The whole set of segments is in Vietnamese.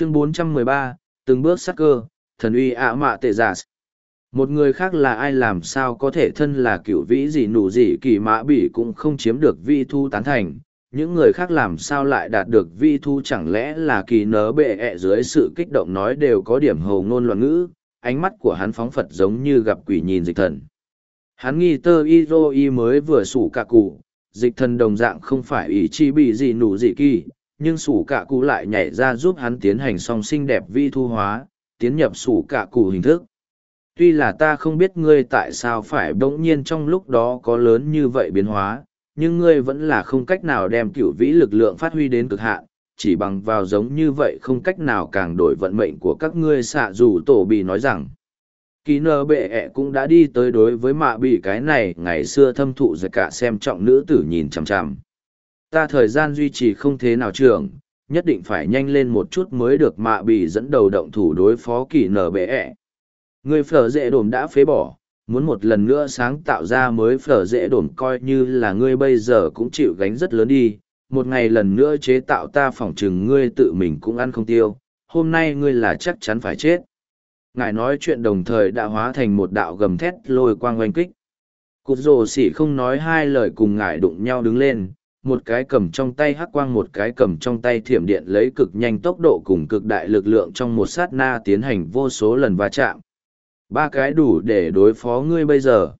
chương 413, từng bước sắc cơ, thần uy ạ mạ tệ giả. Một người khác là ai làm sao có thể thân là cựu vĩ gì nụ gì kỳ mã bỉ cũng không chiếm được vi thu tán thành. Những người khác làm sao lại đạt được vi thu chẳng lẽ là kỳ nớ bệ ẹ dưới sự kích động nói đều có điểm hầu ngôn loạn ngữ, ánh mắt của hắn phóng phật giống như gặp quỷ nhìn dịch thần. Hắn nghi tơ y rô y mới vừa sủ cả cụ, dịch thần đồng dạng không phải ý chi bị gì nụ gì kỳ, nhưng sủ cạ cụ lại nhảy ra giúp hắn tiến hành song sinh đẹp vi thu hóa, tiến nhập sủ cạ cụ hình thức. Tuy là ta không biết ngươi tại sao phải bỗng nhiên trong lúc đó có lớn như vậy biến hóa, nhưng ngươi vẫn là không cách nào đem cửu vĩ lực lượng phát huy đến cực hạn, chỉ bằng vào giống như vậy không cách nào càng đổi vận mệnh của các ngươi xạ dù tổ bị nói rằng kỳ nơ bệ ẹ cũng đã đi tới đối với mạ bị cái này ngày xưa thâm thụ giật cả xem trọng nữ tử nhìn chằm chằm ta thời gian duy trì không thế nào trường nhất định phải nhanh lên một chút mới được mạ bị dẫn đầu động thủ đối phó kỳ nở bệ ẹ. Người phở dễ đồn đã phế bỏ, muốn một lần nữa sáng tạo ra mới phở dễ đồn coi như là ngươi bây giờ cũng chịu gánh rất lớn đi. Một ngày lần nữa chế tạo ta phỏng chừng ngươi tự mình cũng ăn không tiêu, hôm nay ngươi là chắc chắn phải chết. Ngài nói chuyện đồng thời đã hóa thành một đạo gầm thét lôi quang oanh kích. Cụt rồ xỉ không nói hai lời cùng ngài đụng nhau đứng lên một cái cầm trong tay hắc quang một cái cầm trong tay thiểm điện lấy cực nhanh tốc độ cùng cực đại lực lượng trong một sát na tiến hành vô số lần va chạm. Ba cái đủ để đối phó ngươi bây giờ.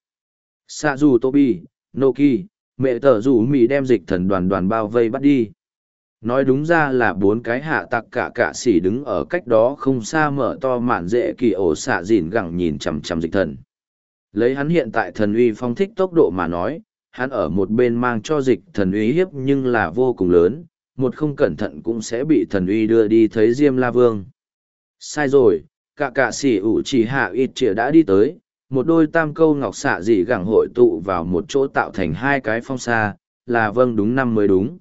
Sạ dù tobi, noki, mẹ tờ rủ mì đem dịch thần đoàn đoàn bao vây bắt đi. Nói đúng ra là bốn cái hạ tặc cả cả s đứng ở cách đó không xa mở to mạn dễ kỳ ổ xạ dịn gẳng nhìn chằm chằm dịch thần. Lấy hắn hiện tại thần uy phong thích tốc độ mà nói hắn ở một bên mang cho dịch thần uy hiếp nhưng là vô cùng lớn, một không cẩn thận cũng sẽ bị thần uy đưa đi thấy diêm la vương. Sai rồi, cả cả s ủ chỉ hạ ít trịa đã đi tới, một đôi tam câu ngọc xạ dị gẳng hội tụ vào một chỗ tạo thành hai cái phong xa là vâng đúng năm mới đúng.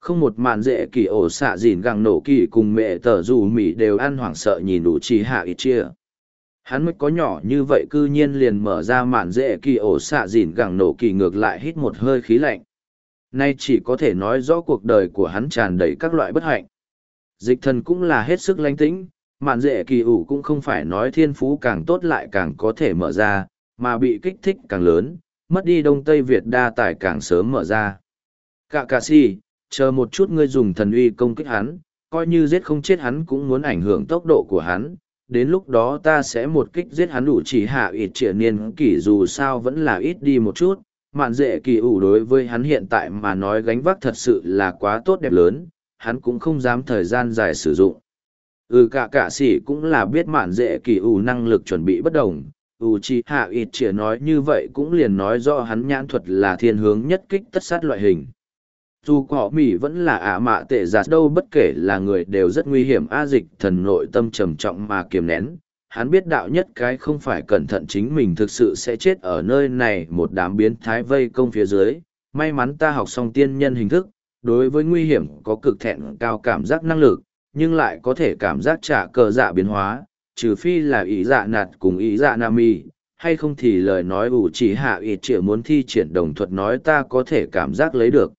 Không một mạn dễ kỳ ổ xạ dịn gẳng nổ kỳ cùng mẹ tờ dù mỉ đều ăn hoảng sợ nhìn đủ chỉ hạ ít trịa hắn mới có nhỏ như vậy cư nhiên liền mở ra mạn dễ kỳ ổ xạ dìn gẳng nổ kỳ ngược lại hít một hơi khí lạnh. Nay chỉ có thể nói rõ cuộc đời của hắn tràn đầy các loại bất hạnh. Dịch thần cũng là hết sức lánh tĩnh mạn dễ kỳ ủ cũng không phải nói thiên phú càng tốt lại càng có thể mở ra mà bị kích thích càng lớn mất đi đông tây việt đa tài càng sớm mở ra. Cạ cà si chờ một chút ngươi dùng thần uy công kích hắn, coi như giết không chết hắn cũng muốn ảnh hưởng tốc độ của hắn, đến lúc đó ta sẽ một kích giết hắn đủ chỉ hạ ít triển niên kỷ dù sao vẫn là ít đi một chút, mạn dễ kỳ ủ đối với hắn hiện tại mà nói gánh vác thật sự là quá tốt đẹp lớn, hắn cũng không dám thời gian dài sử dụng. Ừ cả cả sĩ cũng là biết mạn dễ kỳ ủ năng lực chuẩn bị bất đồng, ủ chỉ hạ ít trịa nói như vậy cũng liền nói rõ hắn nhãn thuật là thiên hướng nhất kích tất sát loại hình dù cỏ mỉ vẫn là ả mạ tệ giạt đâu bất kể là người đều rất nguy hiểm. A dịch thần nội tâm trầm trọng mà kiềm nén. Hắn biết đạo nhất cái không phải cẩn thận chính mình thực sự sẽ chết ở nơi này. Một đám biến thái vây công phía dưới. May mắn ta học xong tiên nhân hình thức. Đối với nguy hiểm có cực thẹn cao cảm giác năng lực, nhưng lại có thể cảm giác trả cờ dạ biến hóa. Trừ phi là ý dạ nạt cùng ý dạ nam mi. Hay không thì lời nói ủ chỉ hạ ít chĩa muốn thi triển đồng thuật nói ta có thể cảm giác lấy được.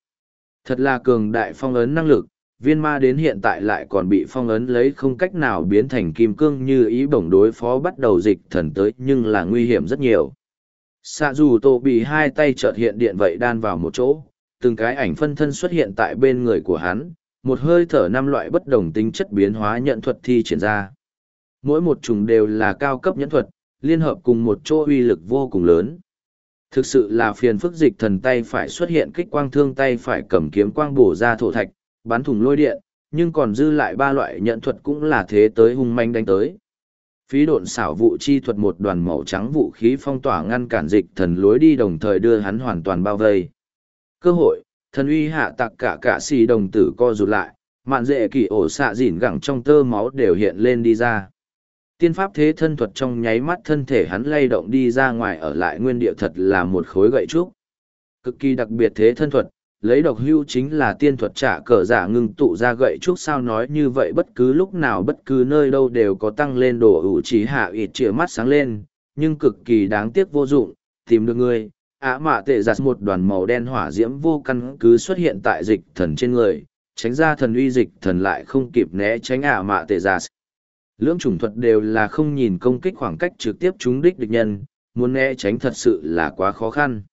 Thật là cường đại phong ấn năng lực, viên ma đến hiện tại lại còn bị phong ấn lấy không cách nào biến thành kim cương như ý bổng đối phó bắt đầu dịch thần tới nhưng là nguy hiểm rất nhiều. Xạ dù tổ bị hai tay chợt hiện điện vậy đan vào một chỗ, từng cái ảnh phân thân xuất hiện tại bên người của hắn, một hơi thở năm loại bất đồng tính chất biến hóa nhận thuật thi triển ra. Mỗi một chủng đều là cao cấp nhẫn thuật, liên hợp cùng một chỗ uy lực vô cùng lớn. Thực sự là phiền phức dịch thần tay phải xuất hiện kích quang thương tay phải cầm kiếm quang bổ ra thổ thạch, bắn thủng lôi điện, nhưng còn dư lại ba loại nhận thuật cũng là thế tới hung manh đánh tới. Phí độn xảo vụ chi thuật một đoàn màu trắng vũ khí phong tỏa ngăn cản dịch thần lối đi đồng thời đưa hắn hoàn toàn bao vây. Cơ hội, thần uy hạ tặc cả cả xì đồng tử co rụt lại, mạn dệ kỳ ổ xạ dỉn gẳng trong tơ máu đều hiện lên đi ra tiên pháp thế thân thuật trong nháy mắt thân thể hắn lay động đi ra ngoài ở lại nguyên địa thật là một khối gậy trúc. Cực kỳ đặc biệt thế thân thuật, lấy độc hưu chính là tiên thuật trả cờ giả ngưng tụ ra gậy trúc sao nói như vậy bất cứ lúc nào bất cứ nơi đâu đều có tăng lên đồ ủ trí hạ ịt chĩa mắt sáng lên, nhưng cực kỳ đáng tiếc vô dụng, tìm được người. Ả mạ tệ giặt một đoàn màu đen hỏa diễm vô căn cứ xuất hiện tại dịch thần trên người, tránh ra thần uy dịch thần lại không kịp né tránh ả mạ tệ giặt. Lưỡng chủng thuật đều là không nhìn công kích khoảng cách trực tiếp trúng đích địch nhân, muốn né tránh thật sự là quá khó khăn.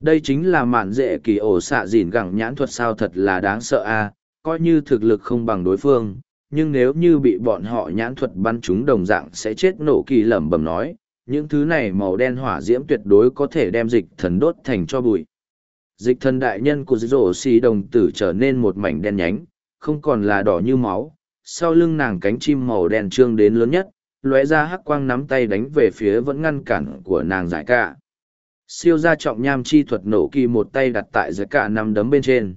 Đây chính là mạn dễ kỳ ổ xạ dìn gẳng nhãn thuật sao thật là đáng sợ a coi như thực lực không bằng đối phương, nhưng nếu như bị bọn họ nhãn thuật bắn chúng đồng dạng sẽ chết nổ kỳ lẩm bẩm nói, những thứ này màu đen hỏa diễm tuyệt đối có thể đem dịch thần đốt thành cho bụi. Dịch thần đại nhân của rổ xì đồng tử trở nên một mảnh đen nhánh, không còn là đỏ như máu, sau lưng nàng cánh chim màu đen trương đến lớn nhất, lóe ra hắc quang nắm tay đánh về phía vẫn ngăn cản của nàng giải cả. Siêu gia trọng nham chi thuật nổ kỳ một tay đặt tại giải cả năm đấm bên trên.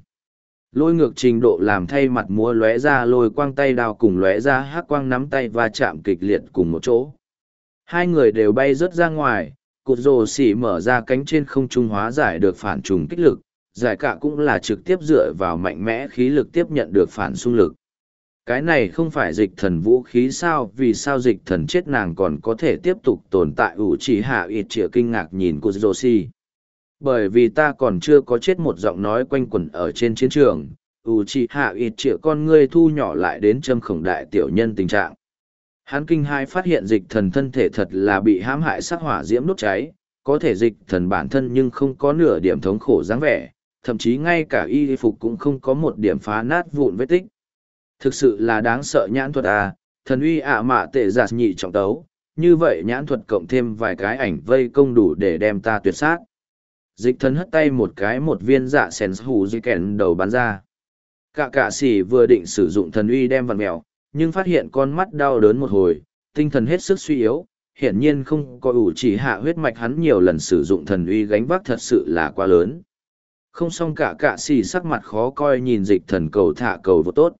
Lôi ngược trình độ làm thay mặt múa lóe ra lôi quang tay đào cùng lóe ra hắc quang nắm tay và chạm kịch liệt cùng một chỗ. Hai người đều bay rớt ra ngoài, cụt rồ xỉ mở ra cánh trên không trung hóa giải được phản trùng kích lực, giải cả cũng là trực tiếp dựa vào mạnh mẽ khí lực tiếp nhận được phản xung lực. Cái này không phải dịch thần vũ khí sao vì sao dịch thần chết nàng còn có thể tiếp tục tồn tại ủ chỉ hạ ít chĩa kinh ngạc nhìn cô Joshi. Bởi vì ta còn chưa có chết một giọng nói quanh quẩn ở trên chiến trường, ủ chỉ hạ ít chĩa con ngươi thu nhỏ lại đến châm khổng đại tiểu nhân tình trạng. Hắn kinh hai phát hiện dịch thần thân thể thật là bị hãm hại sắc hỏa diễm đốt cháy, có thể dịch thần bản thân nhưng không có nửa điểm thống khổ dáng vẻ, thậm chí ngay cả y phục cũng không có một điểm phá nát vụn vết tích. Thực sự là đáng sợ nhãn thuật à, thần uy ạ mạ tệ giạt nhị trọng tấu, như vậy nhãn thuật cộng thêm vài cái ảnh vây công đủ để đem ta tuyệt sát. Dịch thần hất tay một cái một viên dạ sen hù dây kèn đầu bắn ra. Cả cả sỉ vừa định sử dụng thần uy đem vằn mèo, nhưng phát hiện con mắt đau đớn một hồi, tinh thần hết sức suy yếu, hiển nhiên không có ủ chỉ hạ huyết mạch hắn nhiều lần sử dụng thần uy gánh vác thật sự là quá lớn. Không xong cả cạ xì sắc mặt khó coi nhìn dịch thần cầu thả cầu vô tốt.